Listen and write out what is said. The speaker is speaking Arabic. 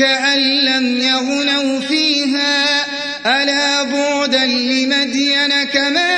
كأن لم يغنوا فيها ألا بعدا لمدين كما